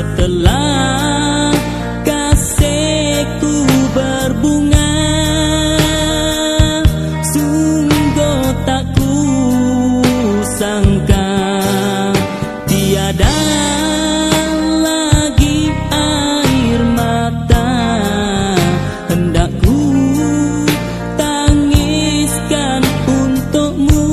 Setelah kasihku berbunga Sungguh tak ku sangka Tiada lagi air mata. Hendak ku tangiskan untukmu